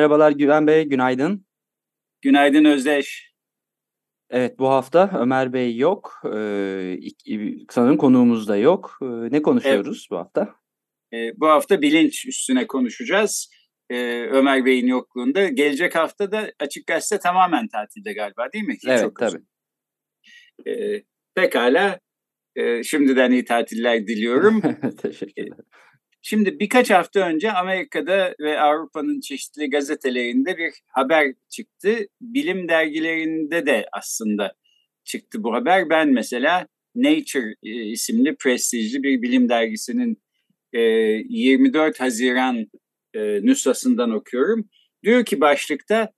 Merhabalar Güven Bey, günaydın. Günaydın Özdeş. Evet, bu hafta Ömer Bey yok. Ee, sanırım konuğumuz da yok. Ee, ne konuşuyoruz evet. bu hafta? Ee, bu hafta bilinç üstüne konuşacağız. Ee, Ömer Bey'in yokluğunda. Gelecek hafta da Açık Gazete tamamen tatilde galiba değil mi? Hiç evet, tabii. Ee, Pekala. E, şimdiden iyi tatiller diliyorum. Teşekkürler. Şimdi birkaç hafta önce Amerika'da ve Avrupa'nın çeşitli gazetelerinde bir haber çıktı. Bilim dergilerinde de aslında çıktı bu haber. Ben mesela Nature e, isimli prestijli bir bilim dergisinin e, 24 Haziran e, nüshasından okuyorum. Diyor ki başlıkta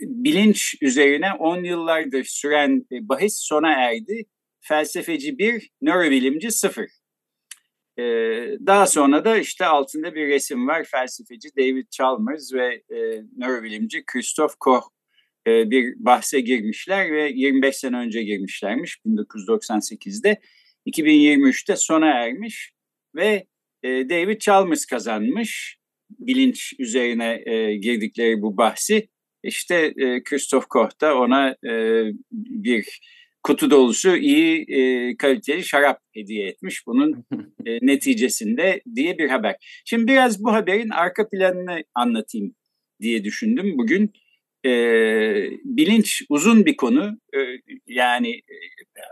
bilinç üzerine 10 yıllardır süren bahis sona erdi. Felsefeci 1, nörobilimci 0 ee, daha sonra da işte altında bir resim var. Felsefeci David Chalmers ve e, nörobilimci Christoph Koch e, bir bahse girmişler ve 25 sene önce girmişlermiş 1998'de. 2023'te sona ermiş ve e, David Chalmers kazanmış bilinç üzerine e, girdikleri bu bahsi. İşte e, Christoph Koch da ona e, bir kutu dolusu iyi e, kaliteli şarap hediye etmiş bunun e, neticesinde diye bir haber. Şimdi biraz bu haberin arka planını anlatayım diye düşündüm bugün. E, bilinç uzun bir konu e, yani e,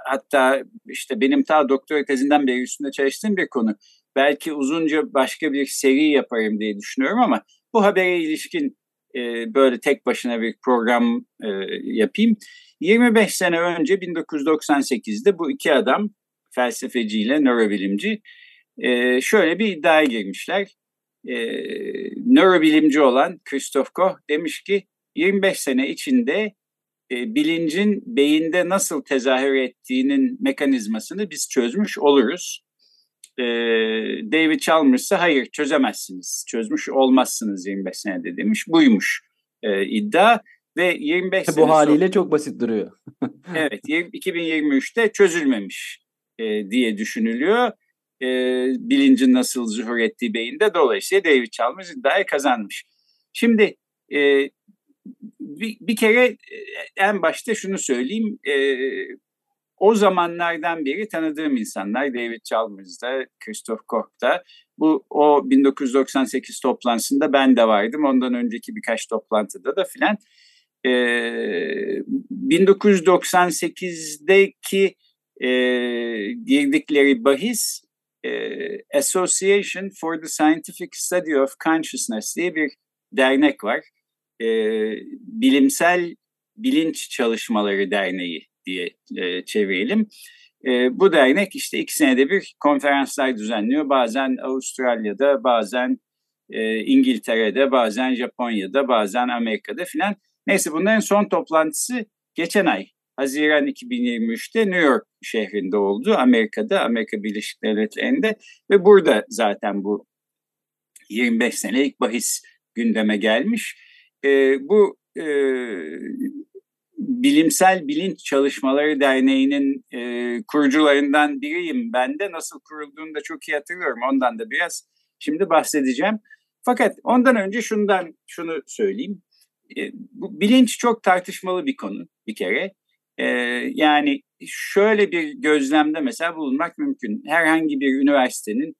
hatta işte benim ta doktora tezinden beri üstünde çalıştığım bir konu. Belki uzunca başka bir seri yaparım diye düşünüyorum ama bu habere ilişkin e, böyle tek başına bir program e, yapayım. 25 sene önce 1998'de bu iki adam felsefeciyle nörobilimci e, şöyle bir iddiaya girmişler. E, nörobilimci olan Christoph Koch demiş ki 25 sene içinde e, bilincin beyinde nasıl tezahür ettiğinin mekanizmasını biz çözmüş oluruz. E, David Chalmers ise hayır çözemezsiniz, çözmüş olmazsınız 25 senede demiş. Buymuş e, iddia ve 25 Bu sene haliyle sonra, çok basit duruyor. evet 2023'te çözülmemiş e, diye düşünülüyor. E, bilincin nasıl zuhur ettiği beyinde dolayısıyla David Chalmers iddiayı kazanmış. Şimdi e, bir, bir kere en başta şunu söyleyeyim. E, o zamanlardan beri tanıdığım insanlar David Chalmers'da, Christoph Koch'ta. Bu o 1998 toplantısında ben de vardım. Ondan önceki birkaç toplantıda da filan. Ee, 1998'deki e, girdikleri bahis e, Association for the Scientific Study of Consciousness diye bir dernek var. E, bilimsel Bilinç Çalışmaları Derneği diye e, çevirelim. E, bu dernek işte iki senede bir konferanslar düzenliyor. Bazen Avustralya'da, bazen e, İngiltere'de, bazen Japonya'da, bazen Amerika'da filan. Neyse bunların son toplantısı geçen ay Haziran 2023'te New York şehrinde oldu. Amerika'da, Amerika Birleşik Devletleri'nde ve burada zaten bu 25 senelik bahis gündeme gelmiş. E, bu e, Bilimsel Bilinç Çalışmaları Derneği'nin e, kurucularından biriyim. Ben de nasıl kurulduğunu da çok iyi hatırlıyorum. Ondan da biraz şimdi bahsedeceğim. Fakat ondan önce şundan şunu söyleyeyim. E, bu bilinç çok tartışmalı bir konu bir kere. E, yani şöyle bir gözlemde mesela bulunmak mümkün. Herhangi bir üniversitenin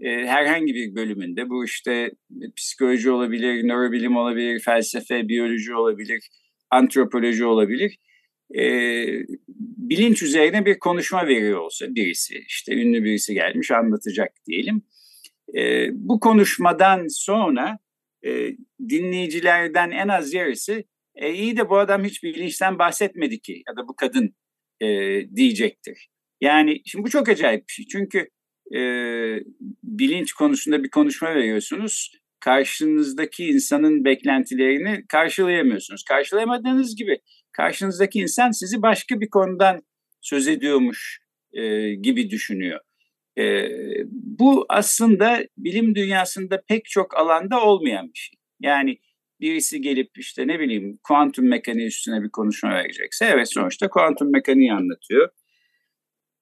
e, herhangi bir bölümünde bu işte psikoloji olabilir, nörobilim olabilir, felsefe, biyoloji olabilir, antropoloji olabilir. E, bilinç üzerine bir konuşma veriyor olsa birisi, işte ünlü birisi gelmiş anlatacak diyelim. E, bu konuşmadan sonra e, dinleyicilerden en az yarısı e, iyi de bu adam hiç bilinçten bahsetmedi ki ya da bu kadın e, diyecektir. Yani şimdi bu çok acayip bir şey. Çünkü e, bilinç konusunda bir konuşma veriyorsunuz. Karşınızdaki insanın beklentilerini karşılayamıyorsunuz. Karşılayamadığınız gibi karşınızdaki insan sizi başka bir konudan söz ediyormuş e, gibi düşünüyor. E, bu aslında bilim dünyasında pek çok alanda olmayan bir şey. Yani birisi gelip işte ne bileyim kuantum mekaniği üstüne bir konuşma verecekse evet sonuçta kuantum mekaniği anlatıyor.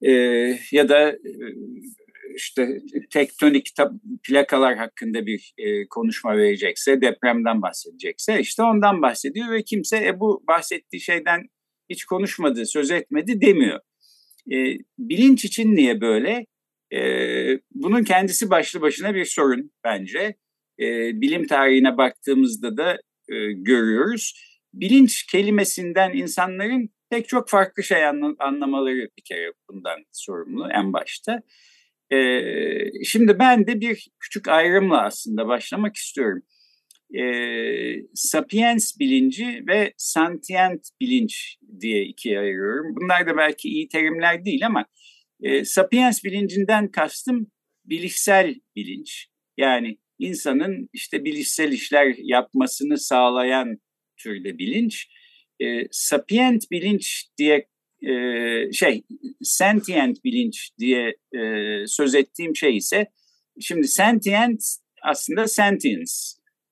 E, ya da e, işte tektonik plakalar hakkında bir e, konuşma verecekse, depremden bahsedecekse işte ondan bahsediyor ve kimse e, bu bahsettiği şeyden hiç konuşmadı, söz etmedi demiyor. E, bilinç için niye böyle? E, bunun kendisi başlı başına bir sorun bence. E, bilim tarihine baktığımızda da e, görüyoruz. Bilinç kelimesinden insanların pek çok farklı şey anlamaları bir kere bundan sorumlu en başta. Ee, şimdi ben de bir küçük ayrımla aslında başlamak istiyorum. Ee, sapiens bilinci ve sentient bilinç diye ikiye ayırıyorum. Bunlar da belki iyi terimler değil ama e, sapiens bilincinden kastım bilişsel bilinç. Yani insanın işte bilişsel işler yapmasını sağlayan türde bilinç. E, sapient bilinç diye e, şey sentient bilinç diye e, söz ettiğim şey ise şimdi sentient aslında sentience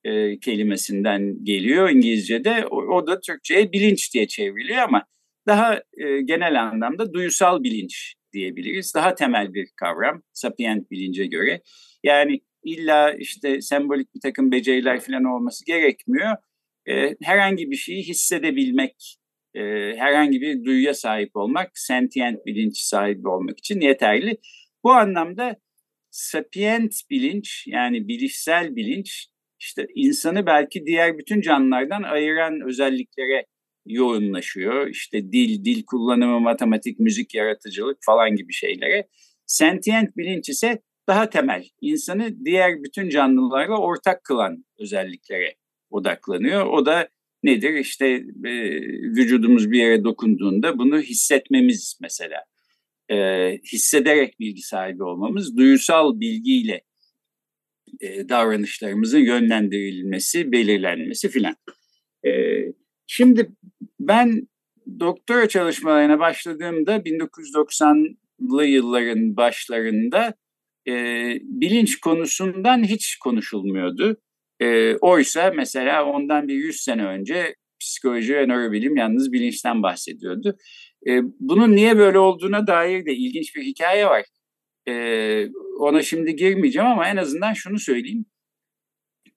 e, kelimesinden geliyor İngilizce'de. O, o da Türkçe'ye bilinç diye çevriliyor ama daha e, genel anlamda duyusal bilinç diyebiliriz. Daha temel bir kavram sapient bilince göre. Yani illa işte sembolik bir takım beceriler falan olması gerekmiyor. E, herhangi bir şeyi hissedebilmek e, herhangi bir duyuya sahip olmak, sentient bilinç sahibi olmak için yeterli. Bu anlamda sapient bilinç yani bilişsel bilinç işte insanı belki diğer bütün canlılardan ayıran özelliklere yoğunlaşıyor. İşte dil, dil kullanımı, matematik, müzik, yaratıcılık falan gibi şeylere. Sentient bilinç ise daha temel, insanı diğer bütün canlılarla ortak kılan özelliklere odaklanıyor. O da nedir? İşte e, vücudumuz bir yere dokunduğunda bunu hissetmemiz mesela. E, hissederek bilgi sahibi olmamız, duyusal bilgiyle e, davranışlarımızın yönlendirilmesi, belirlenmesi filan. E, şimdi ben doktora çalışmalarına başladığımda 1990'lı yılların başlarında e, bilinç konusundan hiç konuşulmuyordu. E, oysa mesela ondan bir 100 sene önce psikoloji ve nörobilim yalnız bilinçten bahsediyordu. E, bunun niye böyle olduğuna dair de ilginç bir hikaye var. E, ona şimdi girmeyeceğim ama en azından şunu söyleyeyim.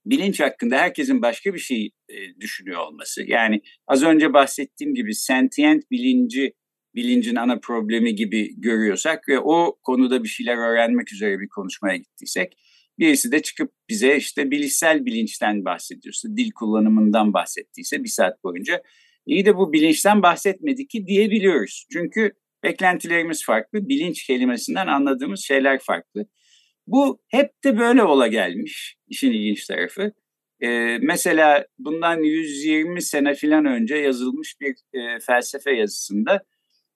Bilinç hakkında herkesin başka bir şey e, düşünüyor olması. Yani az önce bahsettiğim gibi sentient bilinci bilincin ana problemi gibi görüyorsak ve o konuda bir şeyler öğrenmek üzere bir konuşmaya gittiysek Birisi de çıkıp bize işte bilişsel bilinçten bahsediyorsa, dil kullanımından bahsettiyse bir saat boyunca iyi de bu bilinçten bahsetmedi ki diyebiliyoruz. Çünkü beklentilerimiz farklı, bilinç kelimesinden anladığımız şeyler farklı. Bu hep de böyle ola gelmiş işin ilginç tarafı. Ee, mesela bundan 120 sene falan önce yazılmış bir e, felsefe yazısında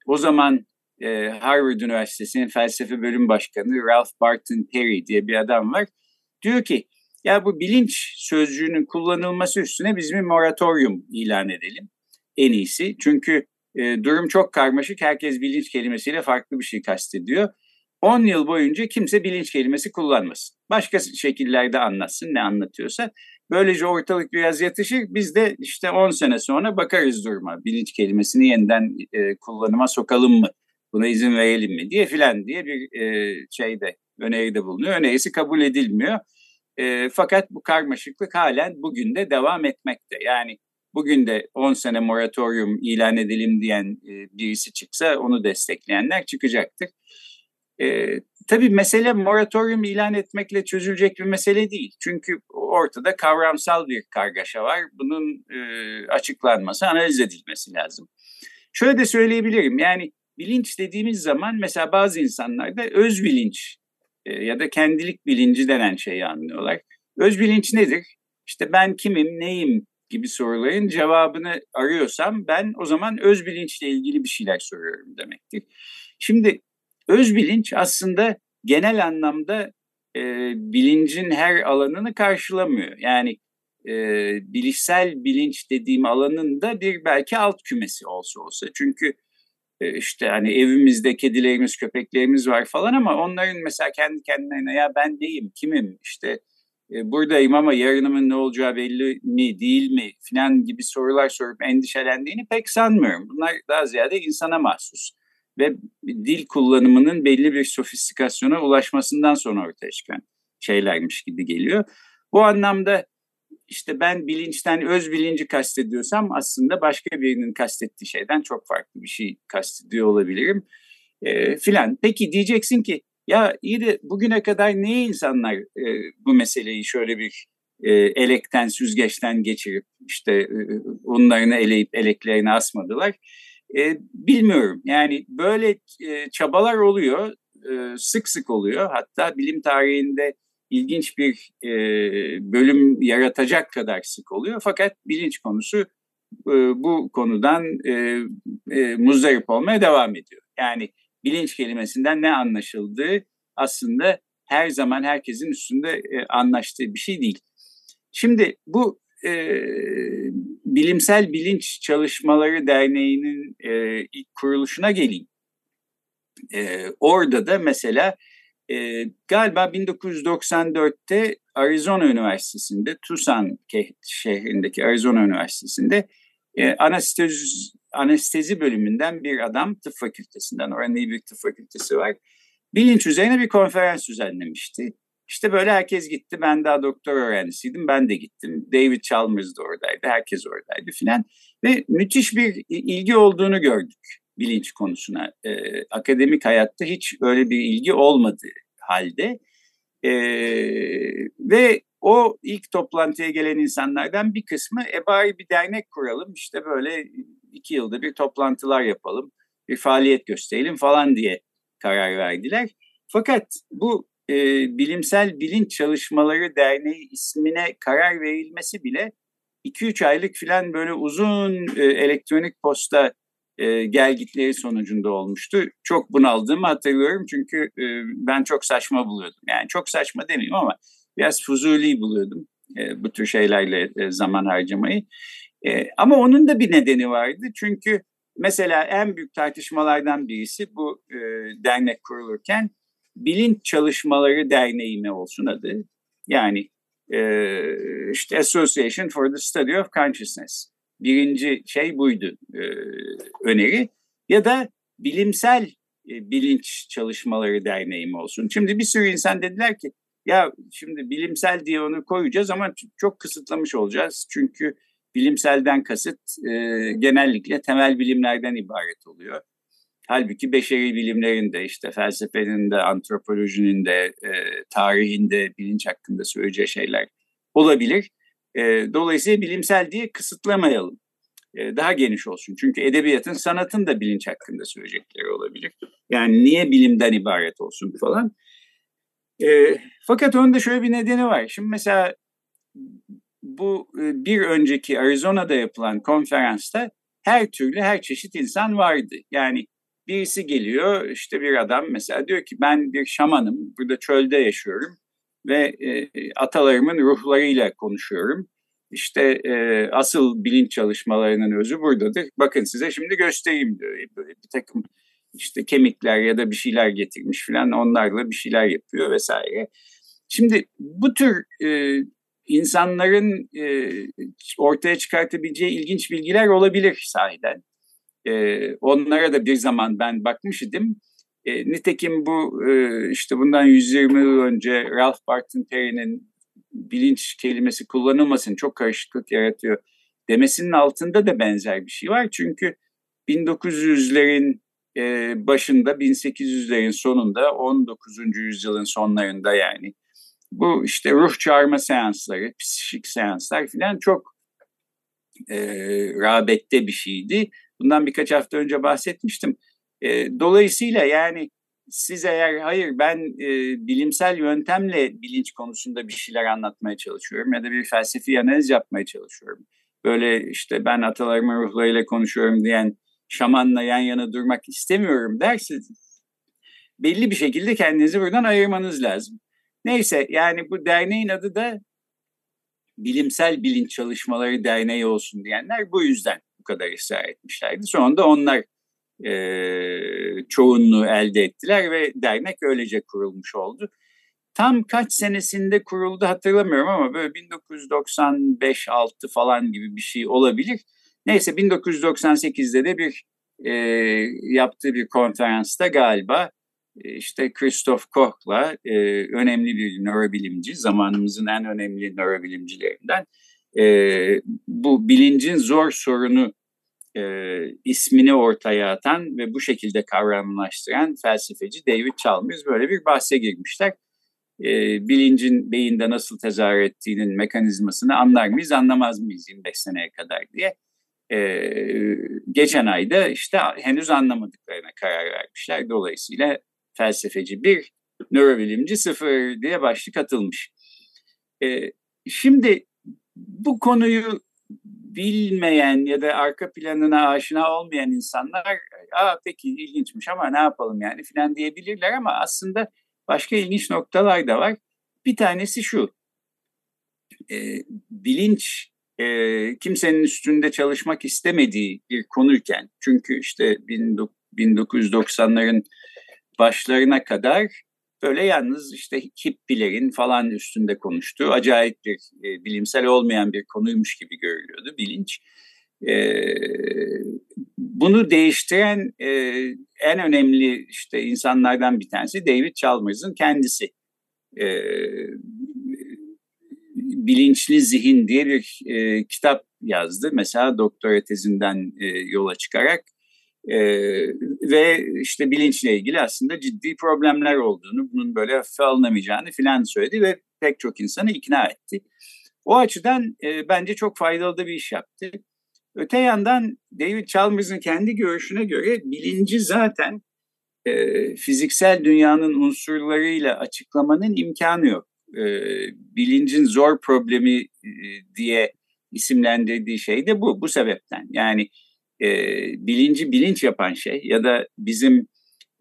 o zaman e, Harvard Üniversitesi'nin felsefe bölüm başkanı Ralph Barton Perry diye bir adam var. Diyor ki ya bu bilinç sözcüğünün kullanılması üstüne biz bir moratorium ilan edelim en iyisi. Çünkü e, durum çok karmaşık. Herkes bilinç kelimesiyle farklı bir şey kastediyor. 10 yıl boyunca kimse bilinç kelimesi kullanmasın. Başka şekillerde anlatsın ne anlatıyorsa. Böylece ortalık biraz yatışır. Biz de işte 10 sene sonra bakarız duruma. Bilinç kelimesini yeniden e, kullanıma sokalım mı buna izin verelim mi diye filan diye bir e, şeyde öneride bulunuyor. Önerisi kabul edilmiyor. E, fakat bu karmaşıklık halen bugün de devam etmekte. Yani bugün de 10 sene moratorium ilan edelim diyen e, birisi çıksa onu destekleyenler çıkacaktır. E, tabii mesele moratorium ilan etmekle çözülecek bir mesele değil. Çünkü ortada kavramsal bir kargaşa var. Bunun e, açıklanması, analiz edilmesi lazım. Şöyle de söyleyebilirim. Yani bilinç dediğimiz zaman mesela bazı insanlar da öz bilinç e, ya da kendilik bilinci denen şeyi anlıyorlar. Öz bilinç nedir? İşte ben kimim, neyim gibi soruların cevabını arıyorsam ben o zaman öz bilinçle ilgili bir şeyler soruyorum demektir. Şimdi öz bilinç aslında genel anlamda e, bilincin her alanını karşılamıyor. Yani e, bilişsel bilinç dediğim alanın da bir belki alt kümesi olsa olsa. Çünkü işte hani evimizde kedilerimiz, köpeklerimiz var falan ama onların mesela kendi kendilerine ya ben neyim, kimim, işte e, buradayım ama yarınımın ne olacağı belli mi, değil mi filan gibi sorular sorup endişelendiğini pek sanmıyorum. Bunlar daha ziyade insana mahsus ve dil kullanımının belli bir sofistikasyona ulaşmasından sonra ortaya çıkan şeylermiş gibi geliyor. Bu anlamda işte ben bilinçten öz bilinci kastediyorsam aslında başka birinin kastettiği şeyden çok farklı bir şey kastediyor olabilirim e, filan. Peki diyeceksin ki ya iyi de bugüne kadar niye insanlar e, bu meseleyi şöyle bir e, elekten, süzgeçten geçirip işte e, onlarını eleyip eleklerine asmadılar? E, bilmiyorum. Yani böyle e, çabalar oluyor, e, sık sık oluyor. Hatta bilim tarihinde ilginç bir e, bölüm yaratacak kadar sık oluyor. Fakat bilinç konusu e, bu konudan e, e, muzdarip olmaya devam ediyor. Yani bilinç kelimesinden ne anlaşıldığı aslında her zaman herkesin üstünde e, anlaştığı bir şey değil. Şimdi bu e, Bilimsel Bilinç Çalışmaları Derneği'nin e, ilk kuruluşuna geleyim. E, orada da mesela e, galiba 1994'te Arizona Üniversitesi'nde, Tucson şehrindeki Arizona Üniversitesi'nde e, anestezi, anestezi bölümünden bir adam tıp fakültesinden, oranın iyi bir tıp fakültesi var. Bilinç üzerine bir konferans düzenlemişti. İşte böyle herkes gitti. Ben daha doktor öğrencisiydim. Ben de gittim. David Chalmers da oradaydı. Herkes oradaydı filan. Ve müthiş bir ilgi olduğunu gördük bilinç konusuna. E, akademik hayatta hiç öyle bir ilgi olmadığı halde. E, ve o ilk toplantıya gelen insanlardan bir kısmı e bari bir dernek kuralım işte böyle iki yılda bir toplantılar yapalım bir faaliyet gösterelim falan diye karar verdiler. Fakat bu e, Bilimsel Bilinç Çalışmaları Derneği ismine karar verilmesi bile 2-3 aylık filan böyle uzun e, elektronik posta e, gelgitleri sonucunda olmuştu. Çok bunaldığımı hatırlıyorum çünkü e, ben çok saçma buluyordum. Yani çok saçma demeyeyim ama biraz fuzuli buluyordum e, bu tür şeylerle e, zaman harcamayı. E, ama onun da bir nedeni vardı çünkü mesela en büyük tartışmalardan birisi bu e, dernek kurulurken Bilinç Çalışmaları Derneği mi olsun adı? Yani e, işte Association for the Study of Consciousness. Birinci şey buydu e, öneri. Ya da bilimsel e, bilinç çalışmaları derneği mi olsun? Şimdi bir sürü insan dediler ki ya şimdi bilimsel diye onu koyacağız ama çok kısıtlamış olacağız. Çünkü bilimselden kasıt e, genellikle temel bilimlerden ibaret oluyor. Halbuki beşeri bilimlerin de işte felsefenin de antropolojinin de e, tarihin de bilinç hakkında söyleyeceği şeyler olabilir. E, dolayısıyla bilimsel diye kısıtlamayalım. E, daha geniş olsun. Çünkü edebiyatın, sanatın da bilinç hakkında söyleyecekleri olabilir. Yani niye bilimden ibaret olsun falan. E, fakat da şöyle bir nedeni var. Şimdi mesela bu e, bir önceki Arizona'da yapılan konferansta her türlü her çeşit insan vardı. Yani birisi geliyor işte bir adam mesela diyor ki ben bir şamanım burada çölde yaşıyorum ve e, atalarımın ruhlarıyla konuşuyorum. İşte e, asıl bilinç çalışmalarının özü buradadır. Bakın size şimdi göstereyim diyor. Böyle bir takım işte kemikler ya da bir şeyler getirmiş falan onlarla bir şeyler yapıyor vesaire. Şimdi bu tür e, insanların e, ortaya çıkartabileceği ilginç bilgiler olabilir sahiden. E, onlara da bir zaman ben bakmıştım. E, nitekim bu e, işte bundan 120 yıl önce Ralph Barton Perry'nin bilinç kelimesi kullanılmasın çok karışıklık yaratıyor demesinin altında da benzer bir şey var. Çünkü 1900'lerin e, başında 1800'lerin sonunda 19. yüzyılın sonlarında yani bu işte ruh çağırma seansları, psikik seanslar filan çok e, rağbette bir şeydi. Bundan birkaç hafta önce bahsetmiştim. E, dolayısıyla yani siz eğer hayır ben e, bilimsel yöntemle bilinç konusunda bir şeyler anlatmaya çalışıyorum ya da bir felsefi analiz yapmaya çalışıyorum. Böyle işte ben atalarımın ruhlarıyla konuşuyorum diyen şamanla yan yana durmak istemiyorum dersiniz. belli bir şekilde kendinizi buradan ayırmanız lazım. Neyse yani bu derneğin adı da Bilimsel Bilinç Çalışmaları Derneği olsun diyenler bu yüzden bu kadar ısrar etmişlerdi. Sonunda onlar e, çoğunluğu elde ettiler ve dernek öylece kurulmuş oldu. Tam kaç senesinde kuruldu hatırlamıyorum ama böyle 1995-6 falan gibi bir şey olabilir. Neyse 1998'de de bir e, yaptığı bir konferansta galiba e, işte Christoph Koch'la e, önemli bir nörobilimci, zamanımızın en önemli nörobilimcilerinden e, bu bilincin zor sorunu e, ismini ortaya atan ve bu şekilde kavramlaştıran felsefeci David Chalmers böyle bir bahse girmişler. E, bilincin beyinde nasıl tezahür ettiğinin mekanizmasını anlar mıyız, anlamaz mıyız 25 seneye kadar diye. E, geçen ayda işte henüz anlamadıklarına karar vermişler. Dolayısıyla felsefeci bir, nörobilimci sıfır diye başlık atılmış. E, şimdi bu konuyu bilmeyen ya da arka planına aşina olmayan insanlar aa peki ilginçmiş ama ne yapalım yani filan diyebilirler ama aslında başka ilginç noktalar da var. Bir tanesi şu, e, bilinç e, kimsenin üstünde çalışmak istemediği bir konuyken çünkü işte 1990'ların başlarına kadar böyle yalnız işte hippilerin falan üstünde konuştuğu acayip bir e, bilimsel olmayan bir konuymuş gibi görülüyordu bilinç. E, bunu değiştiren e, en önemli işte insanlardan bir tanesi David Chalmers'ın kendisi. E, Bilinçli Zihin diye bir e, kitap yazdı. Mesela doktora tezinden e, yola çıkarak e, ve işte bilinçle ilgili aslında ciddi problemler olduğunu, bunun böyle hafife alınamayacağını filan söyledi ve pek çok insanı ikna etti. O açıdan e, bence çok faydalı da bir iş yaptı. Öte yandan David Chalmers'ın kendi görüşüne göre bilinci zaten e, fiziksel dünyanın unsurlarıyla açıklamanın imkanı yok. E, bilincin zor problemi e, diye isimlendirdiği şey de bu, bu sebepten. Yani e, bilinci bilinç yapan şey ya da bizim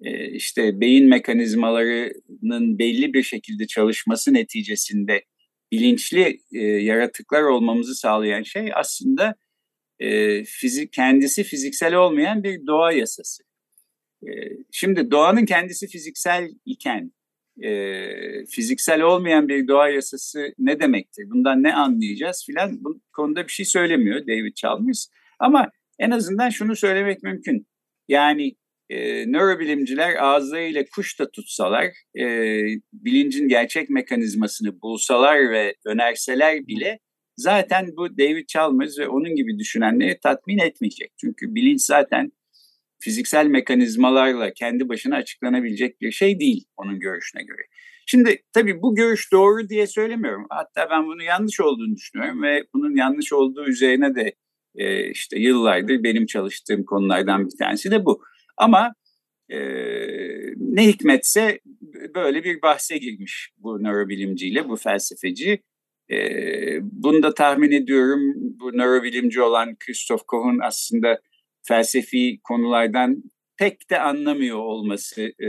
e, işte beyin mekanizmalarının belli bir şekilde çalışması neticesinde bilinçli e, yaratıklar olmamızı sağlayan şey aslında e, fizik kendisi fiziksel olmayan bir doğa yasası. E, şimdi doğanın kendisi fiziksel iken e, fiziksel olmayan bir doğa yasası ne demektir? Bundan ne anlayacağız filan bu konuda bir şey söylemiyor David Chalmers. Ama en azından şunu söylemek mümkün. Yani e, nörobilimciler ağızlarıyla kuş da tutsalar, e, bilincin gerçek mekanizmasını bulsalar ve önerseler bile zaten bu David Chalmers ve onun gibi düşünenleri tatmin etmeyecek. Çünkü bilinç zaten fiziksel mekanizmalarla kendi başına açıklanabilecek bir şey değil onun görüşüne göre. Şimdi tabii bu görüş doğru diye söylemiyorum. Hatta ben bunu yanlış olduğunu düşünüyorum ve bunun yanlış olduğu üzerine de e, işte yıllardır benim çalıştığım konulardan bir tanesi de bu. Ama e, ne hikmetse böyle bir bahse girmiş bu nörobilimciyle, bu felsefeci. E, bunu da tahmin ediyorum bu nörobilimci olan Christoph Koch'un aslında felsefi konulardan pek de anlamıyor olması e,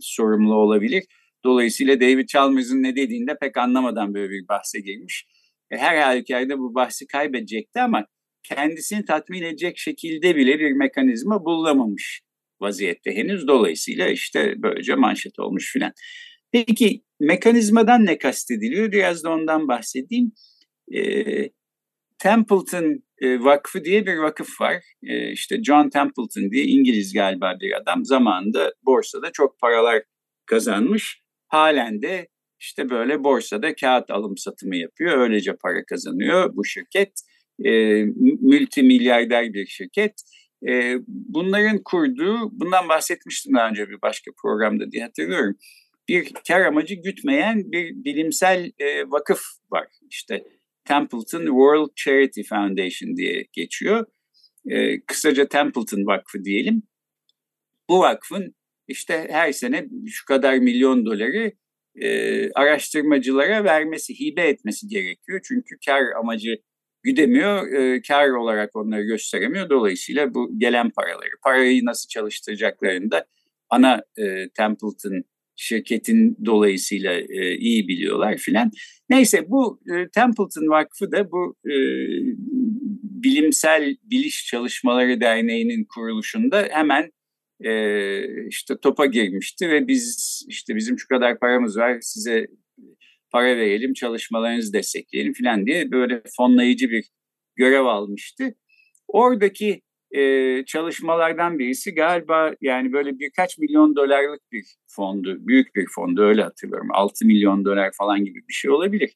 sorumlu olabilir. Dolayısıyla David Chalmers'ın ne dediğinde pek anlamadan böyle bir bahse girmiş. E, her halükarda bu bahsi kaybedecekti ama kendisini tatmin edecek şekilde bile bir mekanizma bulamamış vaziyette henüz. Dolayısıyla işte böylece manşet olmuş filan. Peki mekanizmadan ne kastediliyor? Biraz da ondan bahsedeyim. E, Templeton e, Vakfı diye bir vakıf var. E, işte John Templeton diye İngiliz galiba bir adam. Zamanında borsada çok paralar kazanmış. Halen de işte böyle borsada kağıt alım satımı yapıyor. Öylece para kazanıyor bu şirket e, multimilyarder bir şirket. E, bunların kurduğu, bundan bahsetmiştim daha önce bir başka programda diye hatırlıyorum. Bir kar amacı gütmeyen bir bilimsel e, vakıf var. İşte Templeton World Charity Foundation diye geçiyor. E, kısaca Templeton Vakfı diyelim. Bu vakfın işte her sene şu kadar milyon doları e, araştırmacılara vermesi, hibe etmesi gerekiyor. Çünkü kar amacı güdemiyor, e, kar olarak onları gösteremiyor. Dolayısıyla bu gelen paraları, parayı nasıl çalıştıracaklarını da ana e, Templeton şirketin dolayısıyla e, iyi biliyorlar filan. Neyse bu e, Templeton Vakfı da bu e, bilimsel biliş çalışmaları derneğinin kuruluşunda hemen e, işte topa girmişti ve biz işte bizim şu kadar paramız var size para verelim çalışmalarınızı destekleyelim filan diye böyle fonlayıcı bir görev almıştı. Oradaki e, çalışmalardan birisi galiba yani böyle birkaç milyon dolarlık bir fondu, büyük bir fondu öyle hatırlıyorum. 6 milyon dolar falan gibi bir şey olabilir.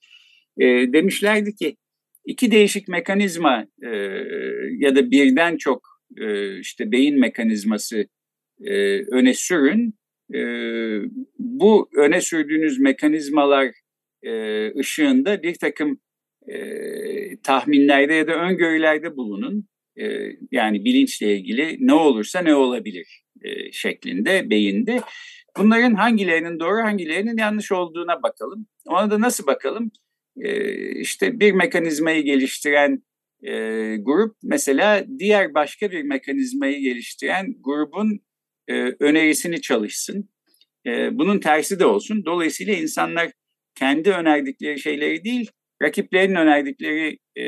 E, demişlerdi ki iki değişik mekanizma e, ya da birden çok e, işte beyin mekanizması e, öne sürün. E, bu öne sürdüğünüz mekanizmalar e, ışığında bir takım e, tahminlerde ya da öngörülerde bulunun e, yani bilinçle ilgili ne olursa ne olabilir e, şeklinde beyinde. Bunların hangilerinin doğru hangilerinin yanlış olduğuna bakalım. Ona da nasıl bakalım? E, işte bir mekanizmayı geliştiren e, grup mesela diğer başka bir mekanizmayı geliştiren grubun e, önerisini çalışsın. E, bunun tersi de olsun. Dolayısıyla insanlar kendi önerdikleri şeyleri değil, rakiplerin önerdikleri e,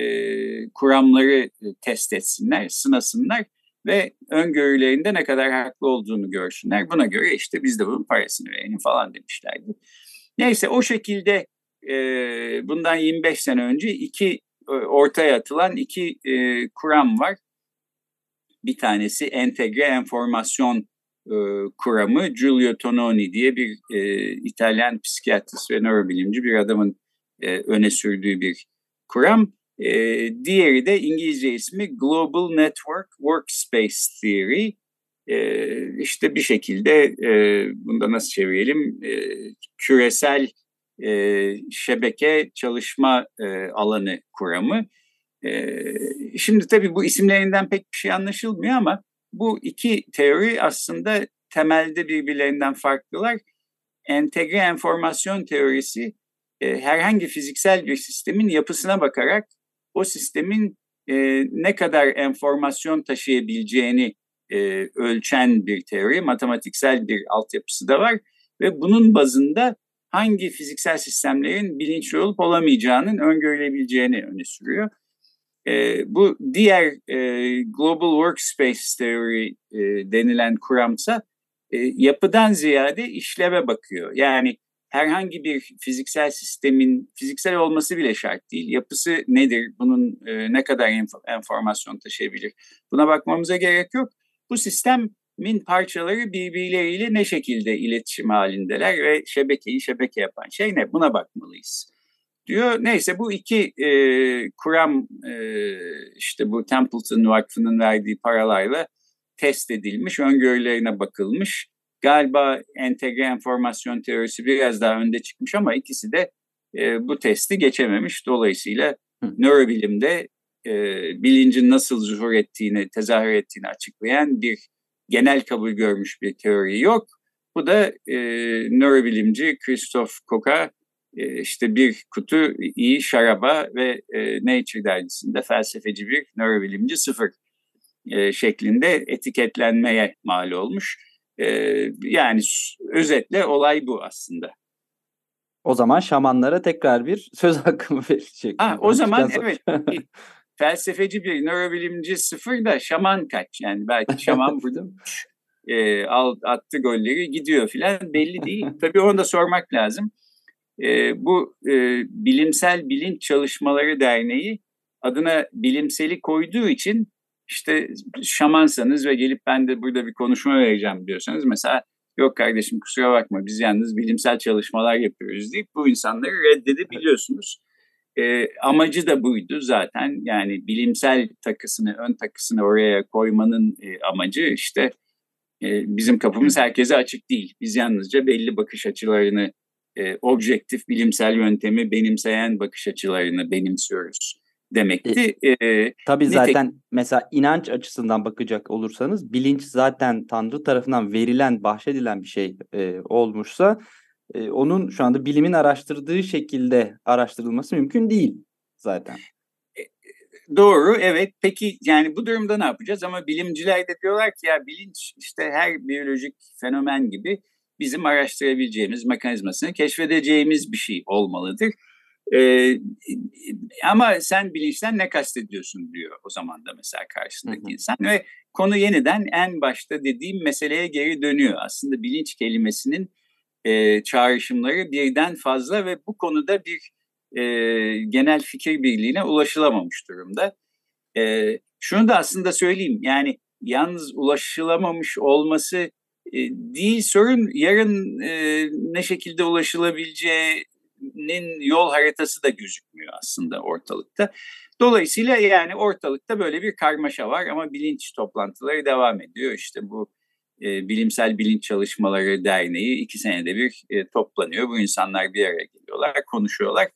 kuramları e, test etsinler, sınasınlar ve öngörülerinde ne kadar haklı olduğunu görsünler. Buna göre işte biz de bunun parasını verelim falan demişlerdi. Neyse o şekilde e, bundan 25 sene önce iki e, ortaya atılan iki e, kuram var. Bir tanesi entegre enformasyon e, kuramı Giulio Tononi diye bir e, İtalyan psikiyatrist ve nörobilimci bir adamın e, öne sürdüğü bir kuram. E, diğeri de İngilizce ismi Global Network Workspace Theory. E, işte bir şekilde e, bunda nasıl çevirelim e, küresel e, şebeke çalışma e, alanı kuramı. E, şimdi tabii bu isimlerinden pek bir şey anlaşılmıyor ama bu iki teori aslında temelde birbirlerinden farklılar. Entegre enformasyon teorisi e, herhangi fiziksel bir sistemin yapısına bakarak o sistemin e, ne kadar enformasyon taşıyabileceğini e, ölçen bir teori, matematiksel bir altyapısı da var ve bunun bazında hangi fiziksel sistemlerin bilinçli olup olamayacağının öngörülebileceğini öne sürüyor. E, bu diğer e, Global Workspace Theory e, denilen kuramsa e, yapıdan ziyade işleve bakıyor. Yani herhangi bir fiziksel sistemin fiziksel olması bile şart değil. Yapısı nedir? Bunun e, ne kadar enf- enformasyon taşıyabilir? Buna bakmamıza gerek yok. Bu sistemin parçaları birbirleriyle ne şekilde iletişim halindeler ve şebekeyi şebeke yapan şey ne? Buna bakmalıyız diyor. Neyse bu iki e, kuram e, işte bu Templeton Vakfı'nın verdiği paralarla test edilmiş, öngörülerine bakılmış. Galiba entegre enformasyon teorisi biraz daha önde çıkmış ama ikisi de e, bu testi geçememiş. Dolayısıyla Hı. nörobilimde e, bilincin nasıl zuhur ettiğini, tezahür ettiğini açıklayan bir genel kabul görmüş bir teori yok. Bu da e, nörobilimci Christoph Koch'a işte bir kutu iyi şaraba ve e, Nature dergisinde felsefeci bir nörobilimci sıfır e, şeklinde etiketlenmeye mal olmuş. E, yani özetle olay bu aslında. O zaman şamanlara tekrar bir söz hakkı mı verecek? Ha, o zaman evet. felsefeci bir nörobilimci sıfır da şaman kaç? Yani belki şaman burada e, attı golleri gidiyor filan belli değil. Tabii onu da sormak lazım. E, bu e, Bilimsel Bilinç Çalışmaları Derneği adına bilimseli koyduğu için işte şamansanız ve gelip ben de burada bir konuşma vereceğim diyorsanız mesela yok kardeşim kusura bakma biz yalnız bilimsel çalışmalar yapıyoruz deyip bu insanları reddedebiliyorsunuz. E, amacı da buydu zaten yani bilimsel takısını ön takısını oraya koymanın e, amacı işte e, bizim kapımız herkese açık değil. Biz yalnızca belli bakış açılarını e, objektif bilimsel yöntemi benimseyen bakış açılarını benimsiyoruz demekti. E, e, tabii nitek... zaten mesela inanç açısından bakacak olursanız bilinç zaten Tanrı tarafından verilen, bahşedilen bir şey e, olmuşsa e, onun şu anda bilimin araştırdığı şekilde araştırılması mümkün değil zaten. E, Doğru, evet. Peki yani bu durumda ne yapacağız? Ama bilimciler de diyorlar ki ya bilinç işte her biyolojik fenomen gibi bizim araştırabileceğimiz, mekanizmasını keşfedeceğimiz bir şey olmalıdır. Ee, ama sen bilinçten ne kastediyorsun diyor o zaman da mesela karşısındaki hı hı. insan ve konu yeniden en başta dediğim meseleye geri dönüyor. Aslında bilinç kelimesinin e, çağrışımları birden fazla ve bu konuda bir e, genel fikir birliğine ulaşılamamış durumda. E, şunu da aslında söyleyeyim yani yalnız ulaşılamamış olması değil sorun yarın e, ne şekilde ulaşılabileceğinin yol haritası da gözükmüyor aslında ortalıkta. Dolayısıyla yani ortalıkta böyle bir karmaşa var ama bilinç toplantıları devam ediyor. İşte bu e, Bilimsel Bilinç Çalışmaları Derneği iki senede bir e, toplanıyor. Bu insanlar bir araya geliyorlar, konuşuyorlar.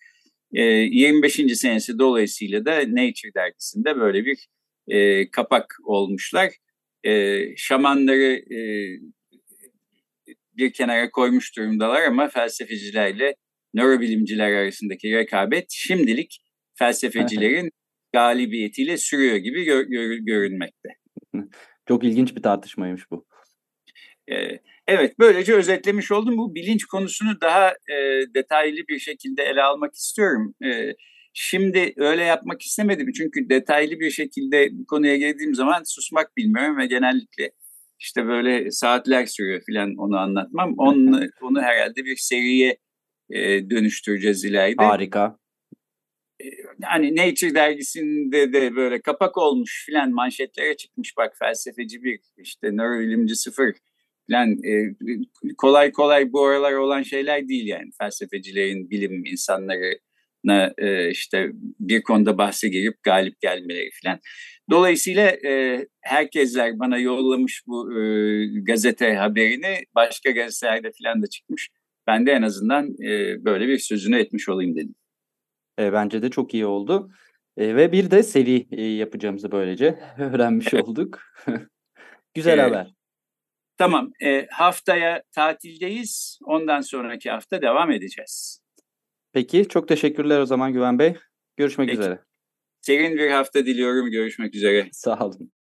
E, 25. senesi dolayısıyla da Nature dergisinde böyle bir e, kapak olmuşlar. E, şamanları e, bir kenara koymuş durumdalar ama felsefecilerle nörobilimciler arasındaki rekabet şimdilik felsefecilerin galibiyetiyle sürüyor gibi gör, gör, görünmekte. Çok ilginç bir tartışmaymış bu. Evet, böylece özetlemiş oldum. Bu bilinç konusunu daha e, detaylı bir şekilde ele almak istiyorum. E, şimdi öyle yapmak istemedim çünkü detaylı bir şekilde bu konuya girdiğim zaman susmak bilmiyorum ve genellikle işte böyle saatler sürüyor filan onu anlatmam. Onu, onu herhalde bir seriye e, dönüştüreceğiz ileride. Harika. Yani Nature dergisinde de böyle kapak olmuş filan manşetlere çıkmış bak felsefeci bir işte nörobilimci sıfır falan e, kolay kolay bu aralar olan şeyler değil yani felsefecilerin bilim insanlarına e, işte bir konuda bahse girip galip gelmeleri falan. Dolayısıyla e, herkesler bana yollamış bu e, gazete haberini başka gazetelerde falan da çıkmış. Ben de en azından e, böyle bir sözünü etmiş olayım dedim. E, bence de çok iyi oldu. E, ve bir de seri e, yapacağımızı böylece öğrenmiş olduk. Güzel evet. haber. Tamam, e, haftaya tatildeyiz. Ondan sonraki hafta devam edeceğiz. Peki, çok teşekkürler o zaman Güven Bey. Görüşmek Peki. üzere. Serin bir hafta diliyorum. Görüşmek üzere. Sağ olun.